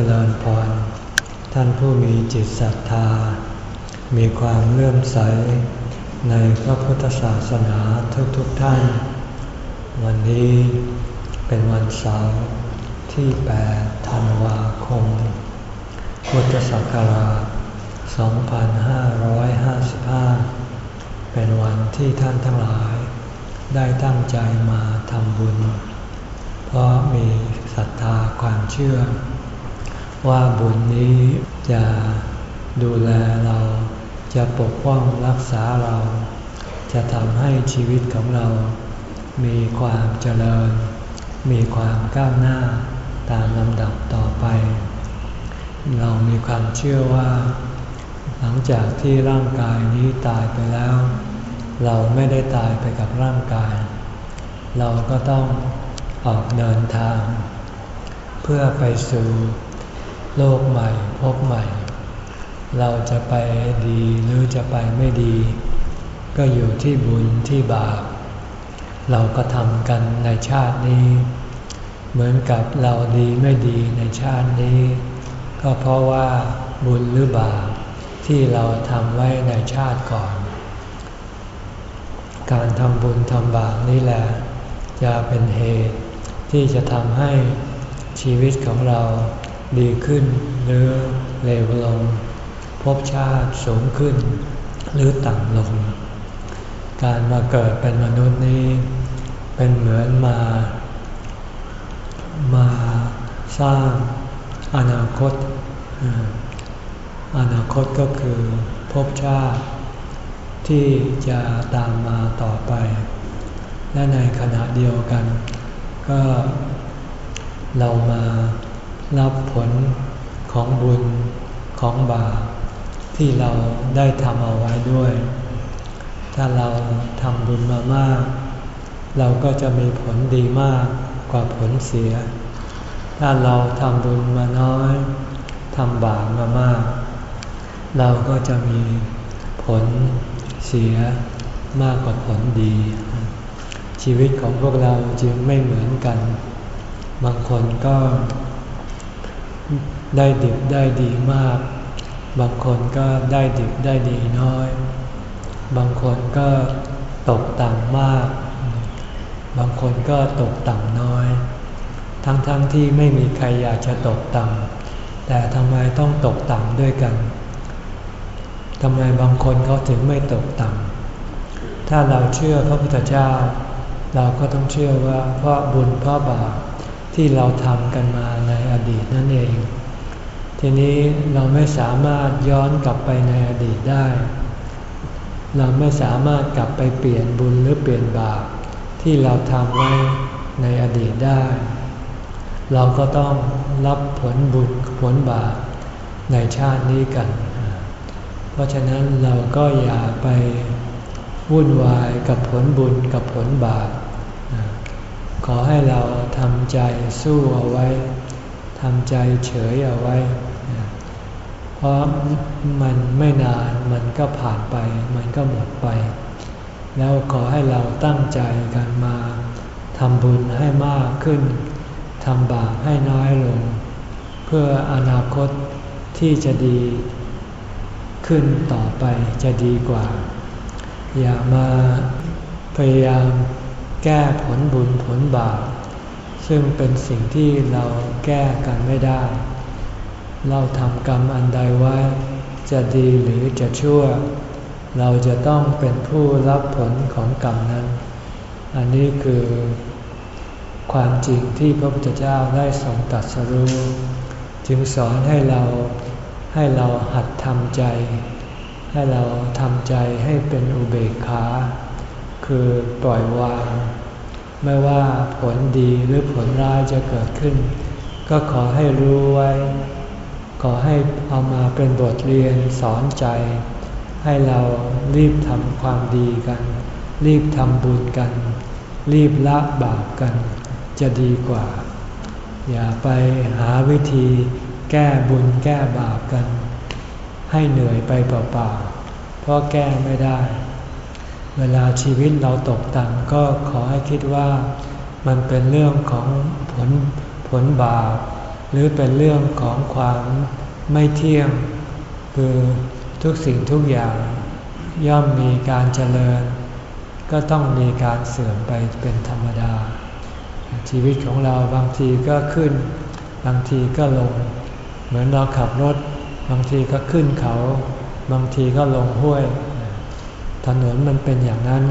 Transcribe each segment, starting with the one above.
จริญพร ท่านผู้มีจิตศรัทธา มีความเลื่อมใส ในพระพุทธศาสนาทุกๆทท่าน วันนี้เป็นวันเสาร์ที่ 8 ธันวาคม พุทธศักราช 2555 เป็นวันที่ท่านทั้งหลาย ได้ตั้งใจมาทำบุญ เพราะมีศรัทธาความเชื่อ ว่าบุญนี้จะดูแลเราจะปกป้องรักษาเรา จะทำให้ชีวิตของเรา มีความเจริญ มีความก้าวหน้าตามลำดับต่อไป เรามีความเชื่อว่า หลังจากที่ร่างกายนี้ตายไปแล้ว เราไม่ได้ตายไปกับร่างกาย เราก็ต้องออกเดินทาง เพื่อไปสู่ โลกใหม่พบใหม่ เราจะไปดีหรือจะไปไม่ดี ก็อยู่ที่บุญที่บาป เราก็ทำกันในชาตินี้ เหมือนกับเราดีไม่ดีในชาตินี้ ก็เพราะว่าบุญหรือบาปที่เราทำไว้ในชาติก่อน การทำบุญทำบาปนี่แหละจะเป็นเหตุที่จะทำให้ชีวิตของเรา ดีขึ้นหรือเลวลงพบชาติสูงขึ้น หรือต่ำลง การมาเกิดเป็นมนุษย์นี้เป็นเหมือนมา มาสร้างอนาคต อนาคตก็คือภพชาติที่จะตามมาต่อไป และในขณะเดียวกัน ก็เรามา รับผลของบุญของบาปที่เราได้ทำเอาไว้ด้วย ถ้าเราทำบุญมามาก เราก็จะมีผลดีมากกว่าผลเสีย ถ้าเราทำบุญมาน้อยทำบาปมามาก เราก็จะมีผลเสียมากกว่าผลดี ชีวิตของพวกเราจึงไม่เหมือนกัน บางคนก็ ได้ดิบได้ดีมาก บางคนก็ได้ดิบได้ดีน้อย บางคนก็ตกต่ำมาก บางคนก็ตกต่ำน้อย ทั้งๆทที่ไม่มีใครอยากจะตกต่ำแต่ทำไมต้องตกต่ำด้วยกันทำไมบางคนเขาถึงไม่ตกต่ำถ้าเราเชื่อพระพุทธเจ้า เราก็ต้องเชื่อว่าเพราะบุญเพราะบาปที่เราทำกันมาในอดีตนั่นเอง ทีนี้เราไม่สามารถย้อนกลับไปในอดีตได้ เราไม่สามารถกลับไปเปลี่ยนบุญหรือเปลี่ยนบาปที่เราทำไว้ในอดีตได้ เราก็ต้องรับผลบุญผลบาปในชาตินี้กัน เพราะฉะนั้นเราก็อย่าไปวุ่นวายกับผลบุญกับผลบาป ขอให้เราทำใจสู้เอาไว้ ทำใจเฉยเอาไว้ ราะมันไม่นานมันก็ผ่านไป มันก็หมดไป แล้วขอให้เราตั้งใจกันมาทำบุญให้มากขึ้นทำบาปให้น้อยลง เพื่ออนาคตที่จะดีขึ้นต่อไปจะดีกว่า อย่ามาพยายามแก้ผลบุญผลบาปซึ่งเป็นสิ่งที่เราแก้กันไม่ได้ เราทำกรรมอันใดไว้ จะดีหรือจะชั่ว เราจะต้องเป็นผู้รับผลของกรรมนั้น อันนี้คือ ความจริงที่พระพุทธเจ้าได้ทรงตรัสรู้จึงสอนให้เราให้เราหัดทำใจ ให้เราทำใจให้เป็นอุเบกขา คือปล่อยวาง ไม่ว่าผลดีหรือผลร้ายจะเกิดขึ้น ก็ขอให้รู้ไว้ ขอให้เอามาเป็นบทเรียนสอนใจ ให้เรารีบทำความดีกัน รีบทำบุญกัน รีบละบาปกัน จะดีกว่า อย่าไปหาวิธีแก้บุญแก้บาปกัน ให้เหนื่อยไปเปล่าๆ เพราะแก้ไม่ได้ เวลาชีวิตเราตกต่ำก็ขอให้คิดว่ามันเป็นเรื่องของผลผลบาป หรือเป็นเรื่องของความไม่เที่ยง คือทุกสิ่งทุกอย่างย่อมมีการเจริญ ก็ต้องมีการเสื่อมไปเป็นธรรมดา ชีวิตของเราบางทีก็ขึ้น บางทีก็ลง เหมือนเราขับรถ บางทีก็ขึ้นเขา บางทีก็ลงห้วย ถนนมันเป็นอย่างนั้น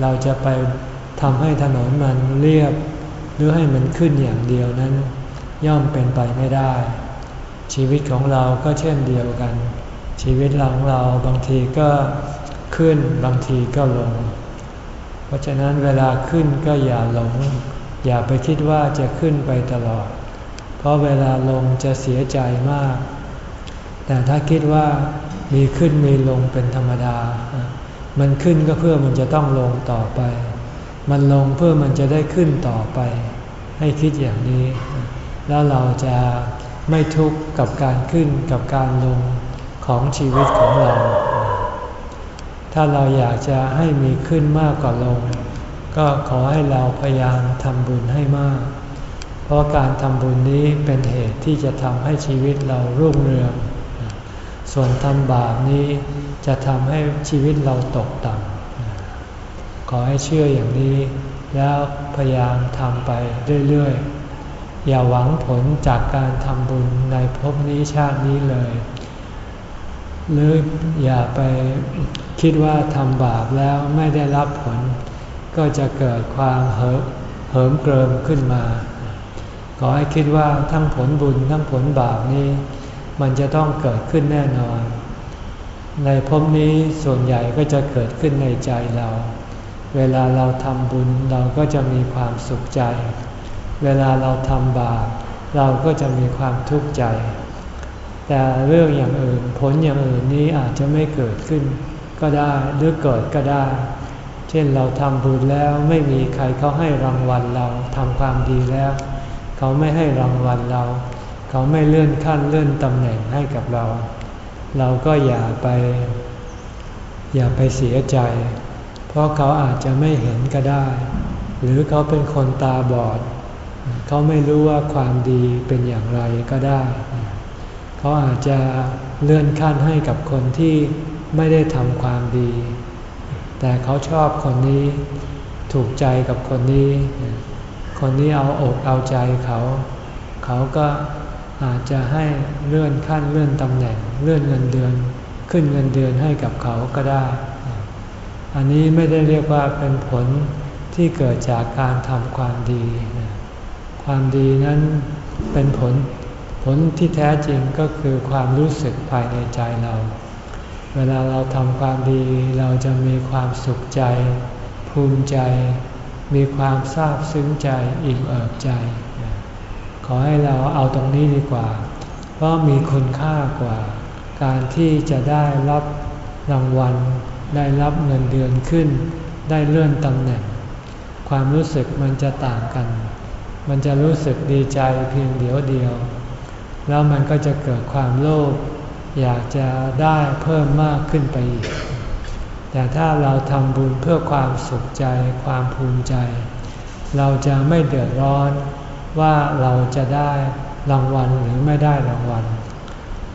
เราจะไปทำให้ถนนมันเรียบ หรือให้มันขึ้นอย่างเดียวนั้น ย่อมเป็นไปไม่ได้ ชีวิตของเราก็เช่นเดียวกัน ชีวิตของเราบางทีก็ขึ้นบางทีก็ลง เพราะฉะนั้นเวลาขึ้นก็อย่าหลง อย่าไปคิดว่าจะขึ้นไปตลอด เพราะเวลาลงจะเสียใจมาก แต่ถ้าคิดว่ามีขึ้นมีลงเป็นธรรมดา มันขึ้นก็เพื่อมันจะต้องลงต่อไป มันลงเพื่อมันจะได้ขึ้นต่อไป ให้คิดอย่างนี้ แล้วเราจะไม่ทุกข์กับการขึ้นกับการลงของชีวิตของเรา ถ้าเราอยากจะให้มีขึ้นมากกว่าลง ก็ขอให้เราพยายามทำบุญให้มาก เพราะการทำบุญนี้เป็นเหตุที่จะทำให้ชีวิตเรารุ่งเรือง ส่วนทำบาปนี้จะทำให้ชีวิตเราตกต่ำขอให้เชื่ออย่างนี้ แล้วพยายามทำไปเรื่อยๆ อย่าหวังผลจากการทำบุญในภพนี้ชาตินี้เลย หรืออย่าไปคิดว่าทำบาปแล้วไม่ได้รับผล ก็จะเกิดความเหิมเกริมขึ้นมา ขอให้คิดว่าทั้งผลบุญทั้งผลบาปนี้ มันจะต้องเกิดขึ้นแน่นอน ในภพนี้ส่วนใหญ่ก็จะเกิดขึ้นในใจเรา เวลาเราทำบุญเราก็จะมีความสุขใจ เวลาเราทำบาปเราก็จะมีความทุกข์ใจ แต่เรื่องอย่างอื่นผลอย่างอื่นนี้อาจจะไม่เกิดขึ้น ก็ได้หรือเกิดก็ได้ เช่นเราทำบุญแล้วไม่มีใครเขาให้รางวัลเราทำความดีแล้ว เขาไม่ให้รางวัลเรา เขาไม่เลื่อนขั้นเลื่อนตำแหน่งให้กับเรา เราก็อย่าไป อย่าไปเสียใจ เพราะเขาอาจจะไม่เห็นก็ได้ หรือเขาเป็นคนตาบอด เขาไม่รู้ว่าความดีเป็นอย่างไรก็ได้ เขาอาจจะเลื่อนขั้นให้กับคนที่ไม่ได้ทำความดี แต่เขาชอบคนนี้ถูกใจกับคนนี้ คนนี้เอาอกเอาใจเขา เขาก็อาจจะให้เลื่อนขั้นเลื่อนตำแหน่ง เลื่อนเงินเดือน ขึ้นเงินเดือนให้กับเขาก็ได้ อันนี้ไม่ได้เรียกว่าเป็นผลที่เกิดจากการทำความดี ความดีนั้นเป็นผลผลที่แท้จริงก็คือความรู้สึกภายในใจเรา เวลาเราทำความดีเราจะมีความสุขใจ ภูมิใจ มีความซาบซึ้งใจอิ่มเอิบใจ ขอให้เราเอาตรงนี้ดีกว่า เพราะมีคุณค่ากว่า การที่จะได้รับรางวัล ได้รับเงินเดือนขึ้น ได้เลื่อนตำแหน่ง ความรู้สึกมันจะต่างกัน มันจะรู้สึกดีใจเพียงเดียวเดียว แล้วมันก็จะเกิดความโลภอยากจะได้เพิ่มมากขึ้นไปอีก แต่ถ้าเราทำบุญเพื่อความสุขใจความภูมิใจ เราจะไม่เดือดร้อนว่าเราจะได้รางวัลหรือไม่ได้รางวัล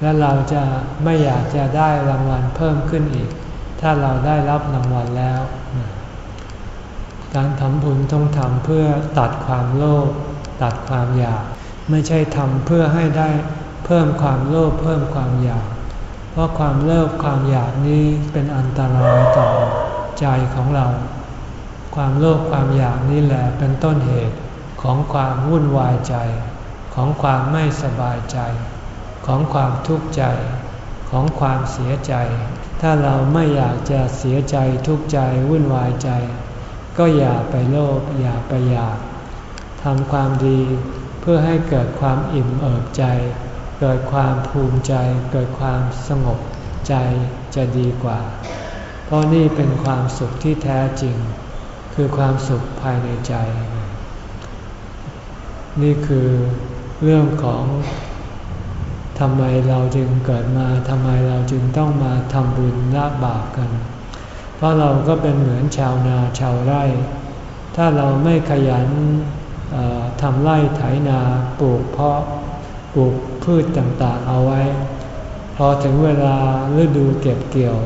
และเราจะไม่อยากจะได้รางวัลเพิ่มขึ้นอีก ถ้าเราได้รับรางวัลแล้ว การทำบุญต้องทำเพื่อตัดความโลภตัดความอยาก ไม่ใช่ทำเพื่อให้ได้เพิ่มความโลภเพิ่มความอยาก เพราะความโลภความอยากนี้เป็นอันตรายต่อใจของเรา ความโลภความอยากนี่แหละเป็นต้นเหตุของความวุ่นวายใจ ของความไม่สบายใจ ของความทุกข์ใจ ของความเสียใจ ถ้าเราไม่อยากจะเสียใจทุกข์ใจวุ่นวายใจ ก็อย่าไปโลภอย่าไปอยากทำความดีเพื่อให้เกิดความอิ่มเอิบใจ เกิดความภูมิใจ เกิดความสงบใจจะดีกว่า เพราะนี่เป็นความสุขที่แท้จริง คือความสุขภายในใจ นี่คือเรื่องของทำไมเราจึงเกิดมาทำไมเราจึงต้องมาทำบุญละบาปกัน เพราะเราก็เป็นเหมือนชาวนาชาวไร่ ถ้าเราไม่ขยันทำไร่ไถนาปลูกเพาะปลูกพืชต่างๆเอาไว้ พอถึงเวลาฤดูเก็บเกี่ยว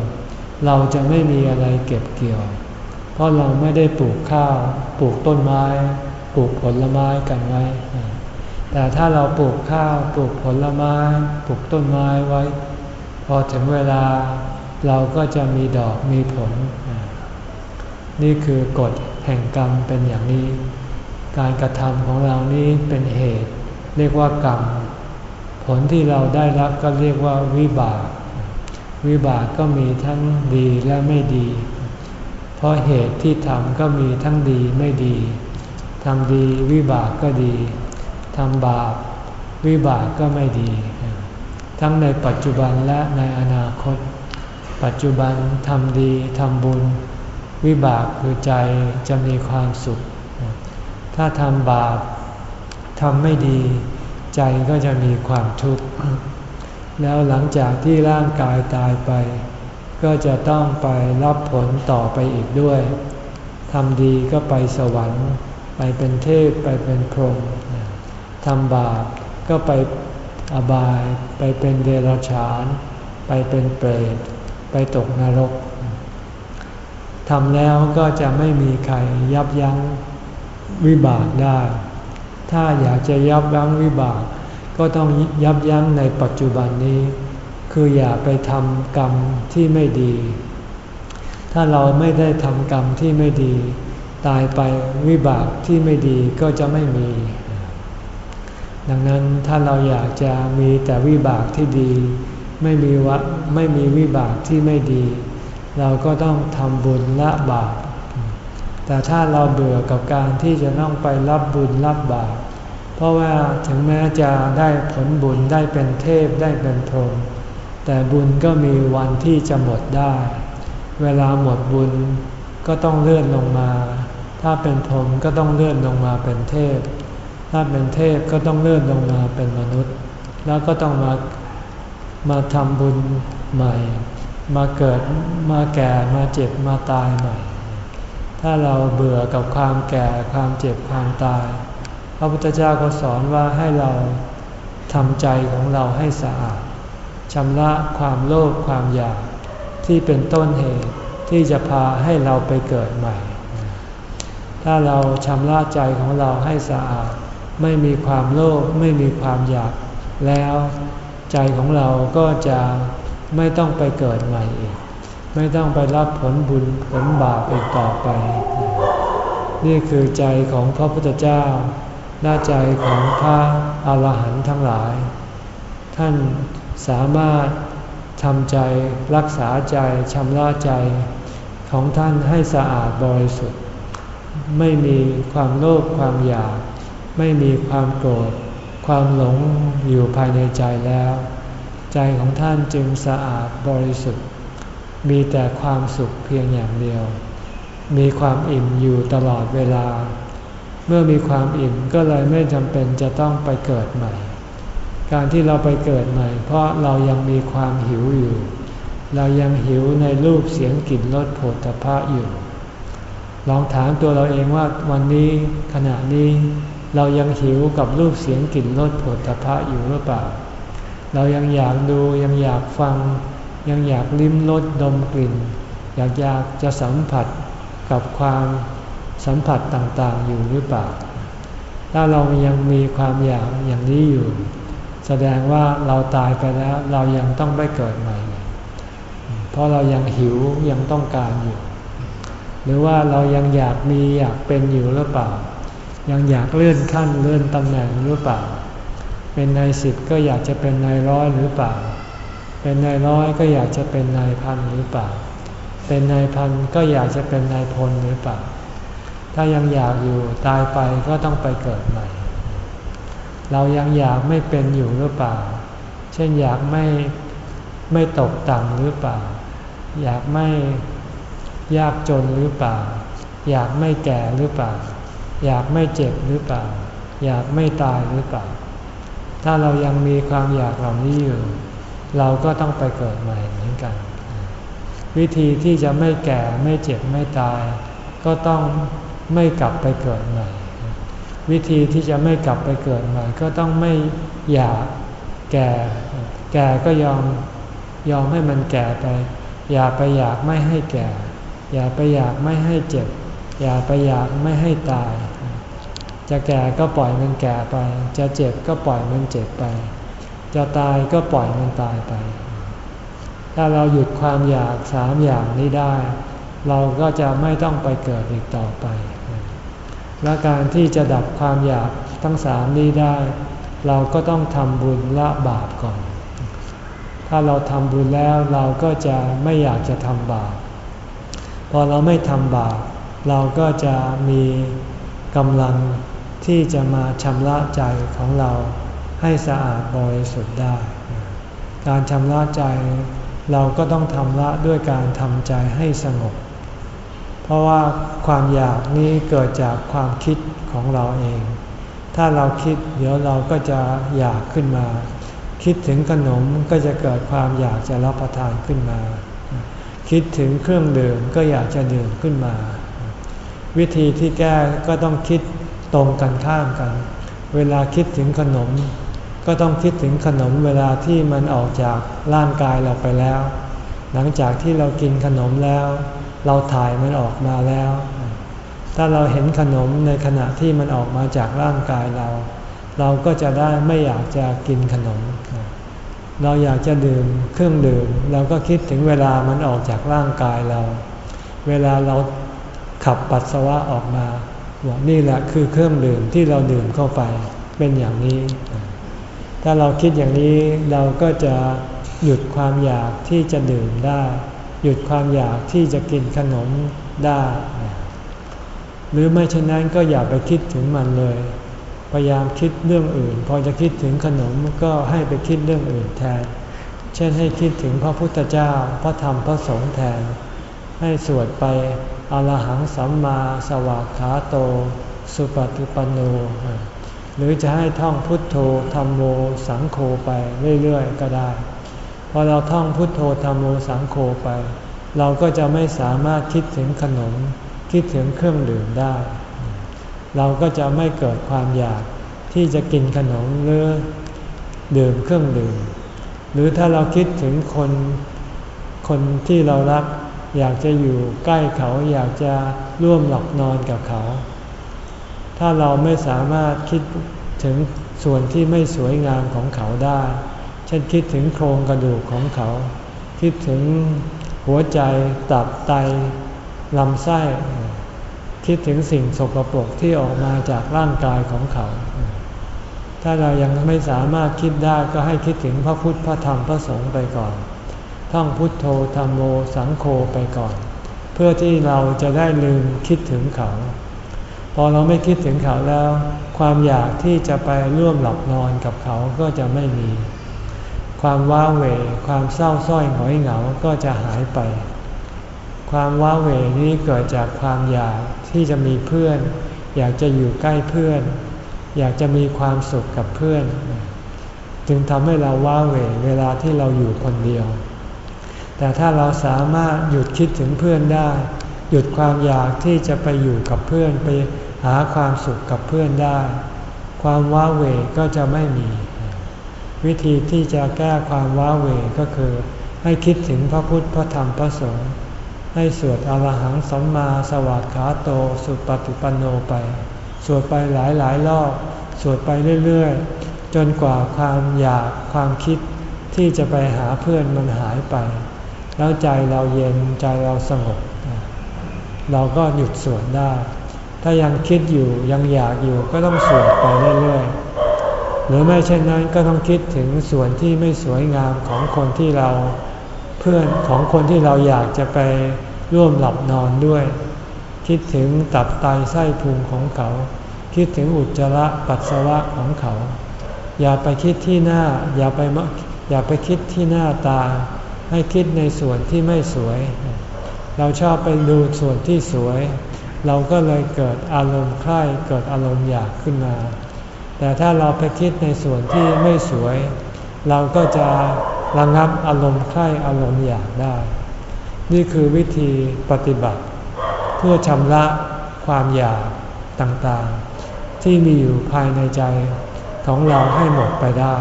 เราจะไม่มีอะไรเก็บเกี่ยว เพราะเราไม่ได้ปลูกข้าวปลูกต้นไม้ ปลูกผลไม้กันไว้ แต่ถ้าเราปลูกข้าวปลูกผลไม้ ปลูกต้นไม้ไว้ พอถึงเวลา เราก็จะมีดอกมีผล นี่คือกฎแห่งกรรมเป็นอย่างนี้ การกระทำของเรานี้เป็นเหตุ เรียกว่ากรรม ผลที่เราได้รับก็เรียกว่าวิบาก วิบากก็มีทั้งดีและไม่ดี เพราะเหตุที่ทำก็มีทั้งดีไม่ดีทำดีวิบากก็ดี ทำบาปวิบากก็ไม่ดี ทั้งในปัจจุบันและในอนาคต ปัจจุบันทำดีทำบุญ วิบากคือใจจะมีความสุข ถ้าทำบาปทำไม่ดี ใจก็จะมีความทุกข์ แล้วหลังจากที่ร่างกายตายไป ก็จะต้องไปรับผลต่อไปอีกด้วยทำดีก็ไปสวรรค์ ไปเป็นเทพไปเป็นพรหมทำบาปก็ไปอบาย ไปเป็นเดรัจฉาน ไปเป็นเปรต ไปตกนรกทำแล้วก็จะไม่มีใครยับยั้งวิบากได้ ถ้าอยากจะยับยั้งวิบาก ก็ต้องยับยั้งในปัจจุบันนี้ คืออย่าไปทำกรรมที่ไม่ดี ถ้าเราไม่ได้ทำกรรมที่ไม่ดี ตายไปวิบากที่ไม่ดีก็จะไม่มี ดังนั้นถ้าเราอยากจะมีแต่วิบากที่ดี ไม่มีวะไม่มีวิบากที่ไม่ดี เราก็ต้องทำบุญละบาป แต่ถ้าเราเบื่อกับการที่จะต้องไปรับบุญรับบาป เพราะว่าถึงแม้จะได้ผลบุญได้เป็นเทพได้เป็นพรหมแต่บุญก็มีวันที่จะหมดได้ เวลาหมดบุญก็ต้องเลื่อนลงมา ถ้าเป็นพรหมก็ต้องเลื่อนลงมาเป็นเทพ ถ้าเป็นเทพก็ต้องเลื่อนลงมาเป็นมนุษย์ แล้วก็ต้องมา มาทำบุญใหม่ มาเกิดมาแก่มาเจ็บมาตายใหม่ ถ้าเราเบื่อกับความแก่ความเจ็บความตาย พระพุทธเจ้าก็สอนว่าให้เราทำใจของเราให้สะอาดชำระความโลภความอยากที่เป็นต้นเหตุที่จะพาให้เราไปเกิดใหม่ ถ้าเราชำระใจของเราให้สะอาด ไม่มีความโลภไม่มีความอยากแล้ว ใจของเราก็จะไม่ต้องไปเกิดใหม่อีก ไม่ต้องไปรับผลบุญผลบาปอีกต่อไป นี่คือใจของพระพุทธเจ้าหน้าใจของพระอาหารหันต์ทั้งหลาย ท่านสามารถทำใจรักษาใจชำระใจของท่านให้สะอาดบริสุทธิ์ ไม่มีความโลภความอยาก ไม่มีความโกรธ ความหลงอยู่ภายในใจแล้ว ใจของท่านจึงสะอาดบริสุทธิ์ มีแต่ความสุขเพียงอย่างเดียว มีความอิ่มอยู่ตลอดเวลา เมื่อมีความอิ่มก็เลยไม่จำเป็นจะต้องไปเกิดใหม่ การที่เราไปเกิดใหม่ เพราะเรายังมีความหิวอยู่ เรายังหิวในรูปเสียงกลิ่นรสผลตภะอยู่ ลองถามตัวเราเองว่าวันนี้ขณะนี้ เรายังหิวกับรูปเสียงกลิ่นรสผลตภะอยู่หรือเปล่า เรายังอยากดูยังอยากฟัง ยังอยากลิ้มรสดมกลิ่น อยากอยากจะสัมผัสกับความสัมผัสต่างๆอยู่หรือเปล่า ถ้าเรายังมีความอยากอย่างนี้อยู่ แสดงว่าเราตายไปแล้วเรายังต้องไปเกิดใหม่ เพราะเรายังหิวยังต้องการอยู่ หรือว่าเรายังอยากมีอยากเป็นอยู่หรือเปล่า ยังอยากเลื่อนขั้นเลื่อนตำแหน่งหรือเปล่า เป็นนายสิบก็อยากจะเป็นนายร้อยหรือเปล่า เป็นนายร้อยก็อยากจะเป็นนายพันหรือเปล่า เป็นนายพันก็อยากจะเป็นนายพลหรือเปล่า ถ้ายังอยากอยู่ตายไปก็ต้องไปเกิดใหม่ เรายังอยากไม่เป็นอยู่หรือเปล่า เช่นอยากไม่ไม่ตกต่ำหรือเปล่า อยากไม่ยากจนหรือเปล่า อยากไม่แก่หรือเปล่า อยากไม่เจ็บหรือเปล่า อยากไม่ตายหรือเปล่า ถ้าเรายังมีความอยากเหล่านี้อยู่ เราก็ต้องไปเกิดใหม่เหมือนกัน วิธีที่จะไม่แก่ไม่เจ็บไม่ตาย ก็ต้องไม่กลับไปเกิดใหม่ วิธีที่จะไม่กลับไปเกิดใหม่ ก็ต้องไม่อยากแก่ แก่ก็ยอมยอมให้มันแก่ไป อย่าไปอยากไม่ให้แก่ อย่าไปอยากไม่ให้เจ็บ อย่าไปอยากไม่ให้ตาย จะแก่ก็ปล่อยมันแก่ไป จะเจ็บก็ปล่อยมันเจ็บไป จะตายก็ปล่อยมันตายไป ถ้าเราหยุดความอยากสามอย่างนี้ได้ เราก็จะไม่ต้องไปเกิดอีกต่อไป และการที่จะดับความอยากทั้งสามนี้ได้ เราก็ต้องทำบุญละบาปก่อน ถ้าเราทำบุญแล้วเราก็จะไม่อยากจะทำบาป พอเราไม่ทำบาปเราก็จะมีกำลัง ที่จะมาชำระใจของเราให้สะอาดบริสุทธิ์ได้ การชำระใจเราก็ต้องทำละด้วยการทำใจให้สงบ เพราะว่าความอยากนี้เกิดจากความคิดของเราเอง ถ้าเราคิดเดี๋ยวเราก็จะอยากขึ้นมา คิดถึงขนมก็จะเกิดความอยากจะรับประทานขึ้นมา คิดถึงเครื่องดื่มก็อยากจะดื่มขึ้นมา วิธีที่แก้ก็ต้องคิด ตรงกันข้ามกัน เวลาคิดถึงขนม ก็ต้องคิดถึงขนมเวลาที่มันออกจากร่างกายเราไปแล้ว หลังจากที่เรากินขนมแล้ว เราถ่ายมันออกมาแล้ว ถ้าเราเห็นขนมในขณะที่มันออกมาจากร่างกายเรา เราก็จะได้ไม่อยากจะกินขนม เราอยากจะดื่มเครื่องดื่ม เราก็คิดถึงเวลามันออกจากร่างกายเรา เวลาเราขับปัสสาวะออกมา บอกนี่แหละคือเครื่องดื่มที่เราดื่มเข้าไปเป็นอย่างนี้ ถ้าเราคิดอย่างนี้เราก็จะหยุดความอยากที่จะดื่มได้ หยุดความอยากที่จะกินขนมได้ หรือไม่เช่นนั้นก็อย่าไปคิดถึงมันเลย พยายามคิดเรื่องอื่น พอจะคิดถึงขนมก็ให้ไปคิดเรื่องอื่นแทน เช่นให้คิดถึงพระพุทธเจ้า พระธรรมพระสงฆ์แทน ให้สวดไป อรหังสัมมาสวากขาโต สุปฏิปันโน หรือจะให้ท่องพุทโธธรรมโมสังโฆไปเรื่อยๆ ก็ได้ พอเราท่องพุทโธธรรมโมสังโฆไป เราก็จะไม่สามารถคิดถึงขนม คิดถึงเครื่องดื่มได้ เราก็จะไม่เกิดความอยากที่จะกินขนมหรือดื่มเครื่องดื่ม หรือถ้าเราคิดถึงคนคนที่เรารัก อยากจะอยู่ใกล้เขาอยากจะร่วมหลับนอนกับเขา ถ้าเราไม่สามารถคิดถึงส่วนที่ไม่สวยงามของเขาได้ เช่นคิดถึงโครงกระดูกของเขา คิดถึงหัวใจตับไตลำไส้ คิดถึงสิ่งสกปรกที่ออกมาจากร่างกายของเขา ถ้าเรายังไม่สามารถคิดได้ก็ให้คิดถึงพระพุทธพระธรรมพระสงฆ์ไปก่อน ท่องพุทโธธรรมโมสังโฆไปก่อน เพื่อที่เราจะได้ลืมคิดถึงเขา พอเราไม่คิดถึงเขาแล้ว ความอยากที่จะไปร่วมหลับนอนกับเขาก็จะไม่มี ความว้าเหวความเศร้าส้อยหงอยเหงาก็จะหายไป ความว้าเหวนี้เกิดจากความอยากที่จะมีเพื่อน อยากจะอยู่ใกล้เพื่อน อยากจะมีความสุขกับเพื่อน จึงทำให้เราว้าเหวเวลาที่เราอยู่คนเดียว แต่ถ้าเราสามารถหยุดคิดถึงเพื่อนได้ หยุดความอยากที่จะไปอยู่กับเพื่อนไปหาความสุขกับเพื่อนได้ ความว้าเหวก็จะไม่มี วิธีที่จะแก้ความว้าเหวก็คือ ให้คิดถึงพระพุทธพระธรรมพระสงฆ์ให้สวดอรหังสัมมาสวากขาโตสุปฏิปันโนไป สวดไปหลายหลายรอบ สวดไปเรื่อยๆ จนกว่าความอยากความคิดที่จะไปหาเพื่อนมันหายไป แล้วใจเราเย็นใจเราสงบ เราก็หยุดสวดได้ ถ้ายังคิดอยู่ยังอยากอยู่ก็ต้องสวดไปเรื่อยๆหรือไม่เช่นนั้นก็ต้องคิดถึงส่วนที่ไม่สวยงามของคนที่เราเพื่อนของคนที่เราอยากจะไปร่วมหลับนอนด้วย คิดถึงตับไตไส้พุงของเขา คิดถึงอุจจาระปัสสาวะของเขา อย่าไปคิดที่หน้าอย่าไปอย่าไปคิดที่หน้าตา ให้คิดในส่วนที่ไม่สวย เราชอบไปดูส่วนที่สวย เราก็เลยเกิดอารมณ์ใคร่เกิดอารมณ์อยากขึ้นมา แต่ถ้าเราไปคิดในส่วนที่ไม่สวย เราก็จะระงับอารมณ์ใคร่อารมณ์อยากได้ นี่คือวิธีปฏิบัติ เพื่อชำระความอยากต่างๆ ที่มีอยู่ภายในใจของเราให้หมดไปได้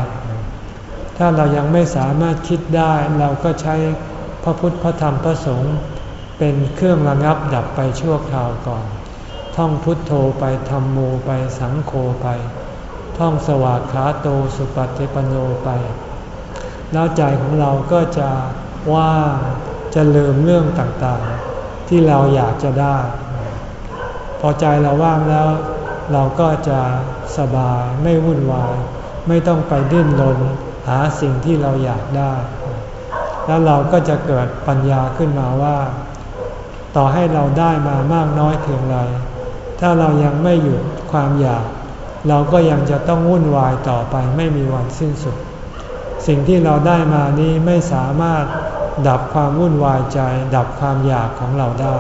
ถ้าเรายังไม่สามารถคิดได้เราก็ใช้พระพุทธพระธรรมพระสงฆ์เป็นเครื่องระงับดับไปชั่วคราวก่อน ท่องพุทโธไปธรรมโมไปสังโฆไป ท่องสวากขาโตสุปฏิปโนไป แล้วใจของเราก็จะว่างจะลืมเรื่องต่างๆ ที่เราอยากจะได้ พอใจเราว่างแล้ว เราก็จะสบายไม่วุ่นวาย ไม่ต้องไปดิ้นรน หาสิ่งที่เราอยากได้ แล้วเราก็จะเกิดปัญญาขึ้นมาว่า ต่อให้เราได้มามากน้อยเพียงไร ถ้าเรายังไม่หยุดความอยาก เราก็ยังจะต้องวุ่นวายต่อไปไม่มีวันสิ้นสุด สิ่งที่เราได้มานี้ไม่สามารถดับความวุ่นวายใจ ดับความอยากของเราได้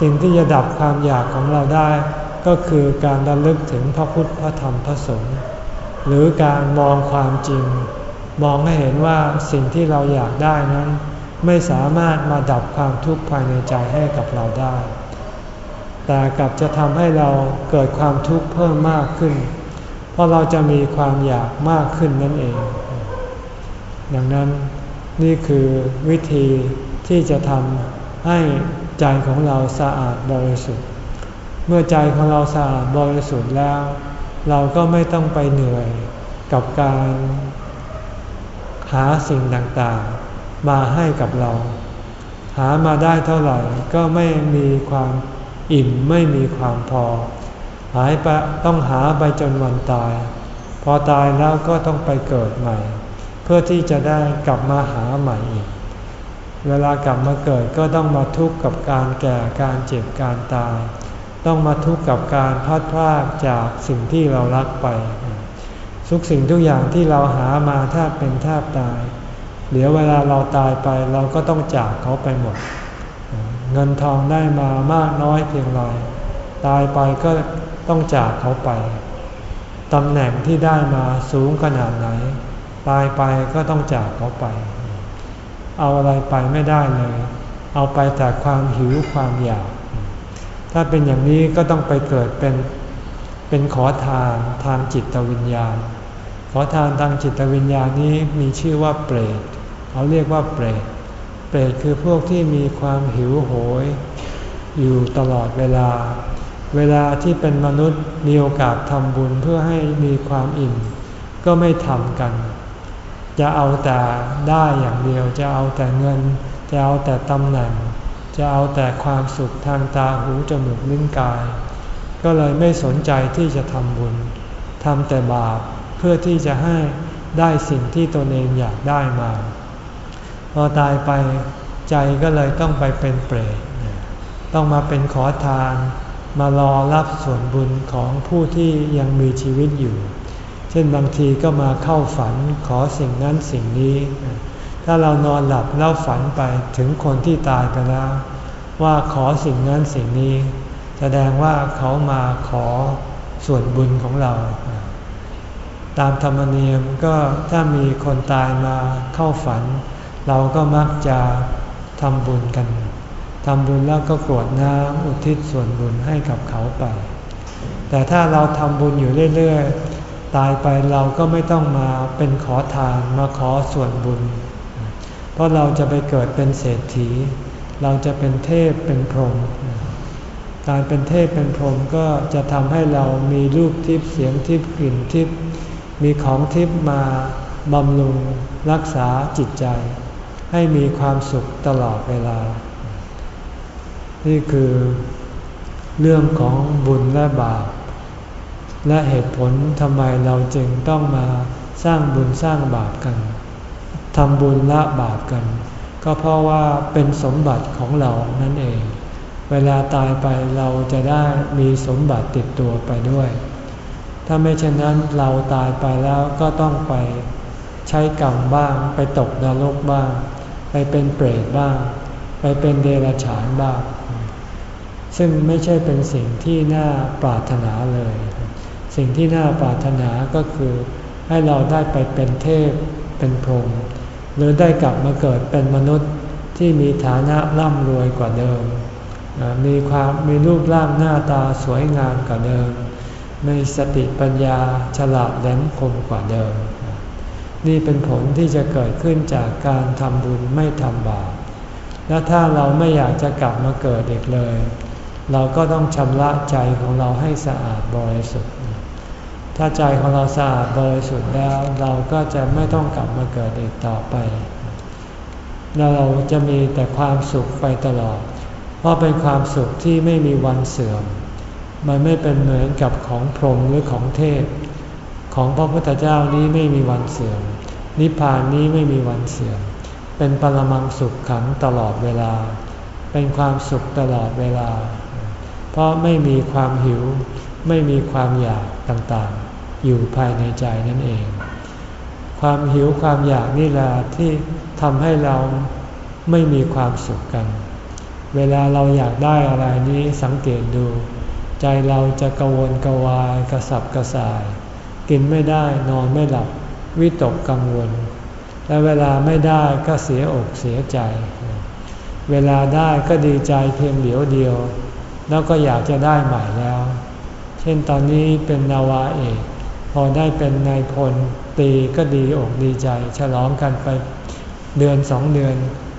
สิ่งที่จะดับความอยากของเราได้ ก็คือการระลึกถึงพระพุทธพระธรรมพระสงฆ์ หรือการมองความจริง มองให้เห็นว่าสิ่งที่เราอยากได้นั้น ไม่สามารถมาดับความทุกข์ภายในใจให้กับเราได้ แต่กลับจะทำให้เราเกิดความทุกข์เพิ่มมากขึ้น เพราะเราจะมีความอยากมากขึ้นนั่นเอง ดังนั้นนี่คือวิธีที่จะทำให้ใจของเราสะอาดบริสุทธิ์ เมื่อใจของเราสะอาดบริสุทธิ์แล้ว เราก็ไม่ต้องไปเหนื่อยกับการหาสิ่งต่างๆ มาให้กับเรา หามาได้เท่าไหร่ก็ไม่มีความอิ่มไม่มีความพอ หายไปต้องหาไปจนวันตาย พอตายแล้วก็ต้องไปเกิดใหม่ เพื่อที่จะได้กลับมาหาใหม่อีก เวลากลับมาเกิดก็ต้องมาทุกข์กับการแก่การเจ็บการตาย ต้องมาทุกข์กับการพัดพลากจากสิ่งที่เรารักไป ทุกสิ่งทุกอย่างที่เราหามาแทบเป็นแทบตาย เดี๋ยวเวลาเราตายไปเราก็ต้องจากเขาไปหมด เงินทองได้มามากน้อยเพียงไรตายไปก็ต้องจากเขาไปตำแหน่งที่ได้มาสูงขนาดไหน ตายไปก็ต้องจากเขาไป เอาอะไรไปไม่ได้เลย เอาไปแต่ความหิวความอยาก ถ้าเป็นอย่างนี้ก็ต้องไปเกิดเป็นเป็นขอทานทางจิตวิญญาณ ขอทานทางจิตวิญญาณนี้มีชื่อว่าเปรตเขาเรียกว่าเปรต เปรตคือพวกที่มีความหิวโหย อยู่ตลอดเวลา เวลาที่เป็นมนุษย์มีโอกาสทำบุญเพื่อให้มีความอิ่ม ก็ไม่ทำกัน จะเอาแต่ได้อย่างเดียว จะเอาแต่เงิน จะเอาแต่ตำแหน่ง จะเอาแต่ความสุขทางตาหูจมูกลิ้นกาย ก็เลยไม่สนใจที่จะทำบุญทำแต่บาปเพื่อที่จะให้ได้สิ่งที่ตนเองอยากได้มา พอตายไปใจก็เลยต้องไปเป็นเปรตต้องมาเป็นขอทาน มารอรับส่วนบุญของผู้ที่ยังมีชีวิตอยู่ เช่นบางทีก็มาเข้าฝันขอสิ่งนั้นสิ่งนี้ ถ้าเรานอนหลับแล้วฝันไปถึงคนที่ตายไปแล้ว ว่าขอสิ่งนั้นสิ่งนี้ แสดงว่าเขามาขอส่วนบุญของเรา ตามธรรมเนียมก็ถ้ามีคนตายมาเข้าฝัน เราก็มักจะทำบุญกันทำบุญแล้วก็กรวดน้ำอุทิศส่วนบุญให้กับเขาไป แต่ถ้าเราทำบุญอยู่เรื่อย ๆ ตายไปเราก็ไม่ต้องมาเป็นขอทานมาขอส่วนบุญ เพราะเราจะไปเกิดเป็นเศรษฐี เราจะเป็นเทพเป็นพรหมการเป็นเทพเป็นพรหมก็จะทำให้เรามีรูปทิพย์เสียงทิพย์กลิ่นทิพย์มีของทิพย์มาบำรุงรักษาจิตใจ ให้มีความสุขตลอดเวลา นี่คือเรื่องของบุญและบาป และเหตุผลทำไมเราจึงต้องมาสร้างบุญสร้างบาปกันำบุญละบาปกัน ก็เพราะว่าเป็นสมบัติของเรานั่นเอง เวลาตายไปเราจะได้มีสมบัติติดตัวไปด้วย ถ้าไม่เช่นนั้นเราตายไปแล้วก็ต้องไปใช้กรรมบ้าง ไปตกนรกบ้าง ไปเป็นเปรตบ้าง ไปเป็นเดรัจฉานบ้าง ซึ่งไม่ใช่เป็นสิ่งที่น่าปรารถนาเลย สิ่งที่น่าปรารถนาก็คือให้เราได้ไปเป็นเทพเป็นพรหม หรือได้กลับมาเกิดเป็นมนุษย์ที่มีฐานะร่ำรวยกว่าเดิม มีความมีรูปร่างหน้าตาสวยงามกว่าเดิมมมีสติปัญญาฉลาดแหลมคมกว่าเดิม นี่เป็นผลที่จะเกิดขึ้นจากการทำบุญไม่ทำบาป และถ้าเราไม่อยากจะกลับมาเกิดเด็กเลย เราก็ต้องชำระใจของเราให้สะอาดบริสุทธิ์ ถ้าใจของเราสะอาดบริสุทธิ์แล้วเราก็จะไม่ต้องกลับมาเกิดอีกต่อไปแล้วเราจะมีแต่ความสุขไปตลอด เพราะเป็นความสุขที่ไม่มีวันเสื่อม มันไม่เป็นเหมือนกับของพรหมหรือของเทพ ของพระพุทธเจ้านี้ไม่มีวันเสื่อม นิพพานนี้ไม่มีวันเสื่อม เป็นปรมังสุขขังตลอดเวลา เป็นความสุขตลอดเวลา เพราะไม่มีความหิวไม่มีความอยากต่างๆ อยู่ภายในใจนั่นเอง ความหิวความอยากนี่แหละที่ทำให้เราไม่มีความสุขกัน เวลาเราอยากได้อะไรนี้สังเกตดู ใจเราจะกวนกวายกระสับกระส่าย กินไม่ได้นอนไม่หลับวิตกกังวล และเวลาไม่ได้ก็เสียอกเสียใจ เวลาได้ก็ดีใจเพียงเดียวเดียว แล้วก็อยากจะได้ใหม่แล้ว เช่นตอนนี้เป็นนาวาเอก พอได้เป็นนายพลตีก็ดีอกดีใจ ฉลองกันไปเดือนสองเดือน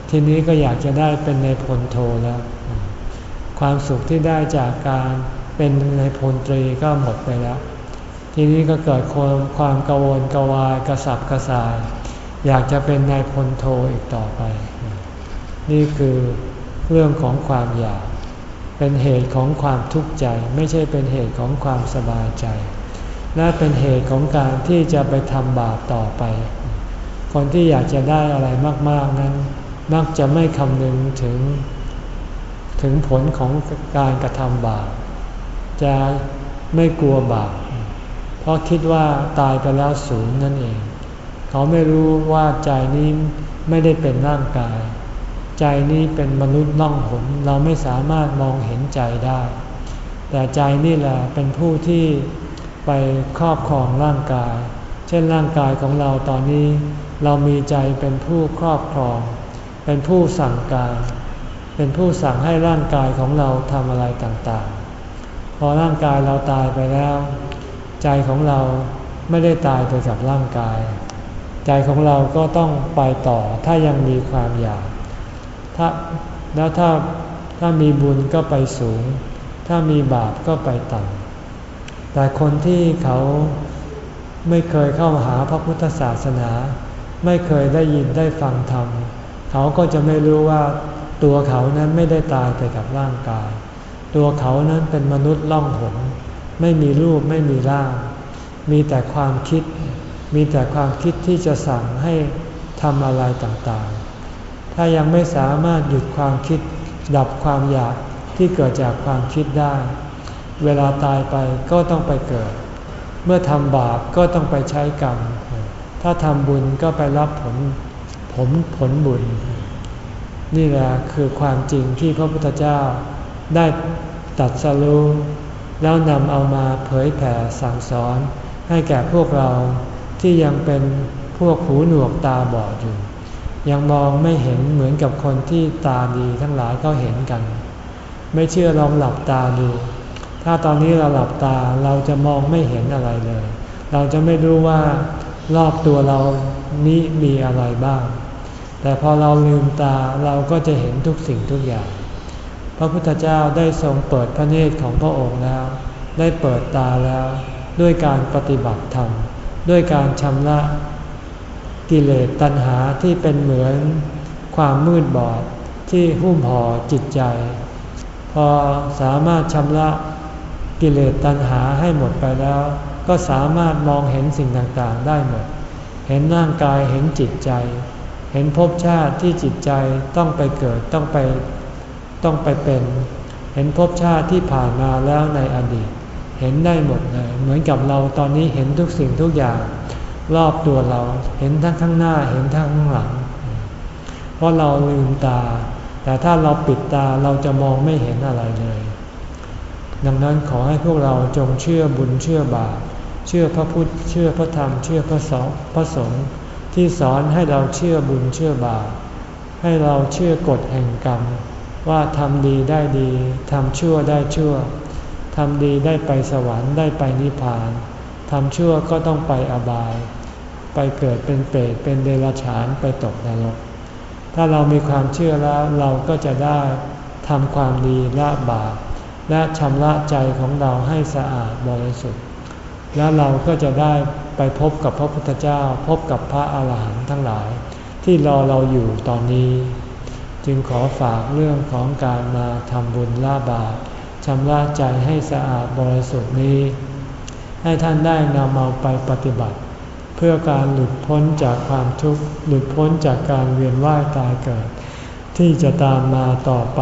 ทีนี้ก็อยากจะได้เป็นในพลโทแล้ว ความสุขที่ได้จากการเป็นในพลตรีก็หมดไปแล้ว ทีนี้ก็เกิดความความกังวลกวายกระสับกระส่าย อยากจะเป็นนายพลโทอีกต่อไป นี่คือเรื่องของความอยาก เป็นเหตุของความทุกข์ใจ ไม่ใช่เป็นเหตุของความสบายใจ และเป็นเหตุของการที่จะไปทำบาปต่อไป คนที่อยากจะได้อะไรมาก ๆนั้น มักจะไม่คำนึงถึง ถึงผลของการกระทำบาป จะไม่กลัวบาป เพราะคิดว่าตายไปแล้วศูนย์นั่นเอง เขาไม่รู้ว่าใจนี้ไม่ได้เป็นร่างกาย ใจนี้เป็นมนุษย์ล่องหนเราไม่สามารถมองเห็นใจได้ แต่ใจนี่แหละเป็นผู้ที่ ไปครอบครองร่างกาย เช่นร่างกายของเราตอนนี้ เรามีใจเป็นผู้ครอบครอง เป็นผู้สั่งการ เป็นผู้สั่งให้ร่างกายของเราทำอะไรต่างๆ พอร่างกายเราตายไปแล้ว ใจของเราไม่ได้ตายไปกับร่างกาย ใจของเราก็ต้องไปต่อถ้ายังมีความอยากถ้าแล้วถ้าถ้ามีบุญก็ไปสูง ถ้ามีบาปก็ไปต่ำ แต่คนที่เขาไม่เคยเข้าหาพระพุทธศาสนา ไม่เคยได้ยินได้ฟังธรรม เขาก็จะไม่รู้ว่าตัวเขานั้นไม่ได้ตายไปกับร่างกาย ตัวเขานั้นเป็นมนุษย์ล่องหนไม่มีรูปไม่มีร่าง มีแต่ความคิด มีแต่ความคิดที่จะสั่งให้ทำอะไรต่างๆ ถ้ายังไม่สามารถหยุดความคิดดับความอยากที่เกิดจากความคิดได้ เวลาตายไปก็ต้องไปเกิด เมื่อทำบาปก็ต้องไปใช้กรรม ถ้าทำบุญก็ไปรับผลผลผลบุญ นี่แหละคือความจริงที่พระพุทธเจ้าได้ตัดสรู้แล้วนำเอามาเผยแผ่สั่งสอน ให้แก่พวกเราที่ยังเป็นพวกหูหนวกตาบอดอยู่ ยังมองไม่เห็นเหมือนกับคนที่ตาดีทั้งหลายก็เห็นกัน ไม่เชื่อลองหลับตาดู ถ้าตอนนี้เราหลับตาเราจะมองไม่เห็นอะไรเลย เราจะไม่รู้ว่ารอบตัวเรานี้มีอะไรบ้าง แต่พอเราลืมตาเราก็จะเห็นทุกสิ่งทุกอย่าง พระพุทธเจ้าได้ทรงเปิดพระเนตรของพระองค์แล้ว ได้เปิดตาแล้วด้วยการปฏิบัติธรรม ด้วยการชำระกิเลสตัณหาที่เป็นเหมือนความมืดบอดที่หุ้มห่อจิตใจ พอสามารถชำระ กิเลสตัณหาให้หมดไปแล้ว ก็สามารถมองเห็นสิ่งต่างๆได้หมด เห็นร่างกายเห็นจิตใจ เห็นภพชาติที่จิตใจต้องไปเกิดต้องไปต้องไปเป็น เห็นภพชาติที่ผ่านมาแล้วในอดีต เห็นได้หมดเลยเหมือนกับเราตอนนี้เห็นทุกสิ่งทุกอย่าง รอบตัวเราเห็นทั้งข้างหน้าเห็นทั้งข้างหลัง เพราะเราลืมตา แต่ถ้าเราปิดตาเราจะมองไม่เห็นอะไรเลย ดังนั้นขอให้พวกเราจงเชื่อบุญเชื่อบาปเชื่อพระพุทธเชื่อพระธรรมเชื่อพระสงฆ์พระสงฆ์ที่สอนให้เราเชื่อบุญเชื่อบาปให้เราเชื่อกฎแห่งกรรม ว่าทำดีได้ดีทำชั่วได้ชั่วทำดีได้ไปสวรรค์ได้ไปนิพพานทำชั่วก็ต้องไปอบาย ไปเกิดเป็นเปรตเป็นเดรัจฉานไปตกนรก ถ้าเรามีความเชื่อแล้วเราก็จะได้ทำความดีละบาป และชำระใจของเราให้สะอาดบริสุทธิ์ แล้วเราก็จะได้ไปพบกับพระพุทธเจ้า พบกับพระอาหารหันต์ทั้งหลาย ที่รอเราอยู่ตอนนี้ จึงขอฝากเรื่องของการมาทำบุญละบาปชำระใจให้สะอาดบริสุทธิ์นี้ ให้ท่านได้นำเอาไปปฏิบัติ เพื่อการหลุดพ้นจากความทุกข์หลุดพ้นจากการเวียนว่ายตายเกิด ที่จะตามมาต่อไป